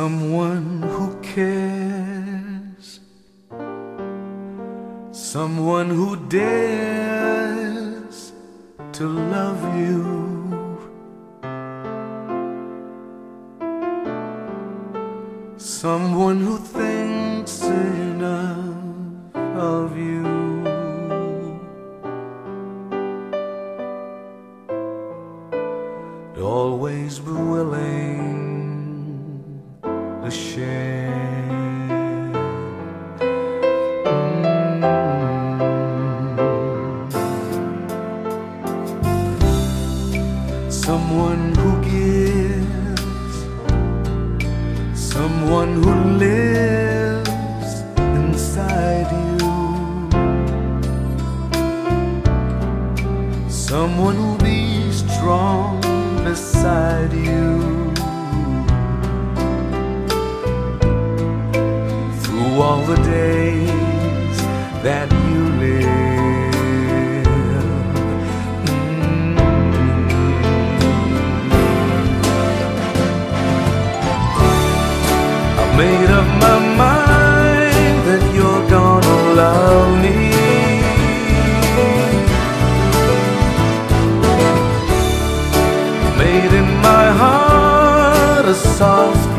Someone who cares, someone who dares to love you. Someone who thinks enough of you. Always be willing to. Mm. Someone who gives, someone who lives inside you, someone who'll be strong beside you. That you live. I've made up my mind that you're gonna love me. Made in my heart a soft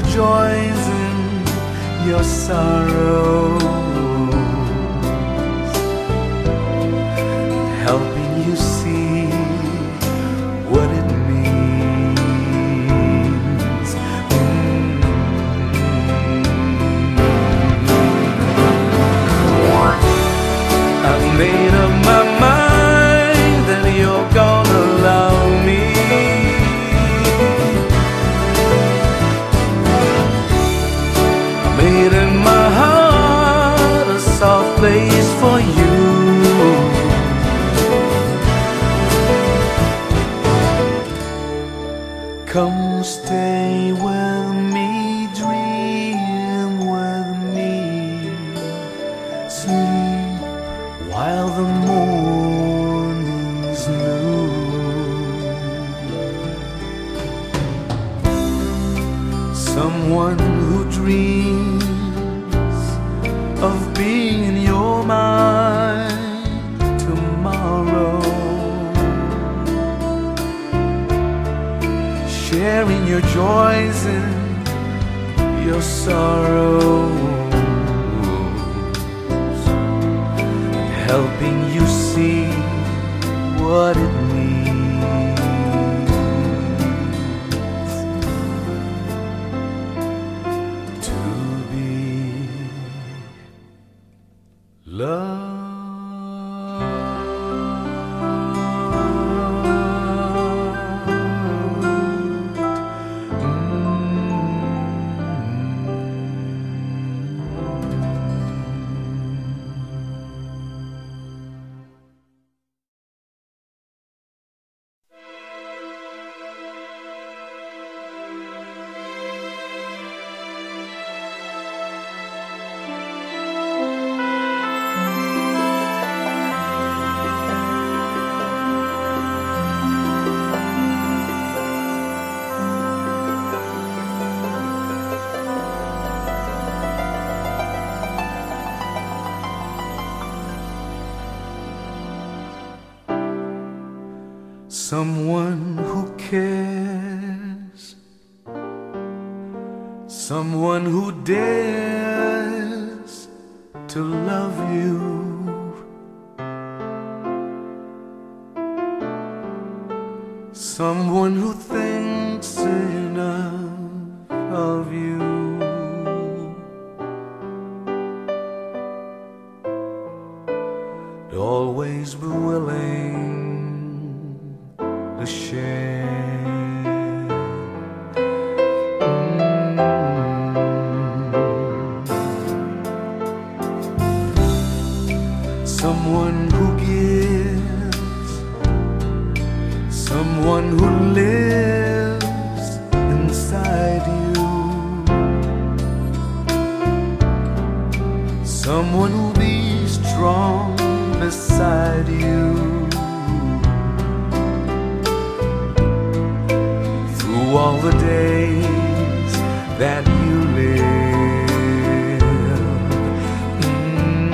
your joys and your sorrows. Your joys and your sorrows. Helping you see what it means Someone who cares, someone who dares to love you. Someone who thinks enough of you. always be willing to share. Mm. Someone who gives, someone who lives inside you, someone who'll be strong beside you. The days that you live. Mm.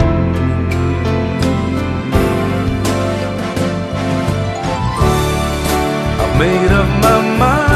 I've made up my mind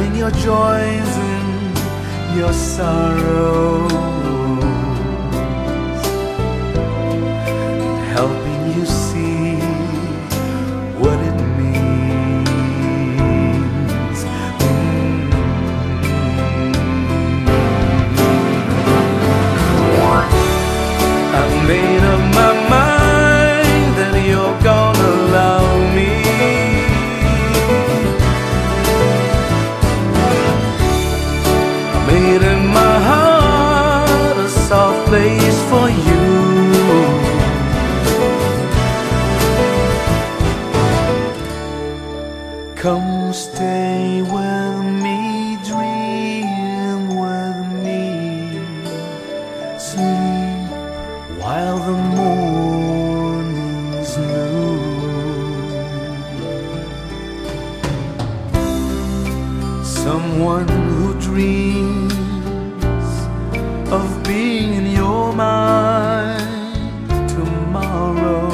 sharing your joys and your sorrows, of being in your mind tomorrow.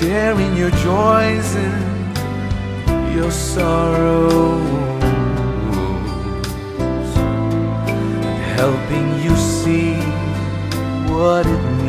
sharing your joys and your sorrows, helping you see what it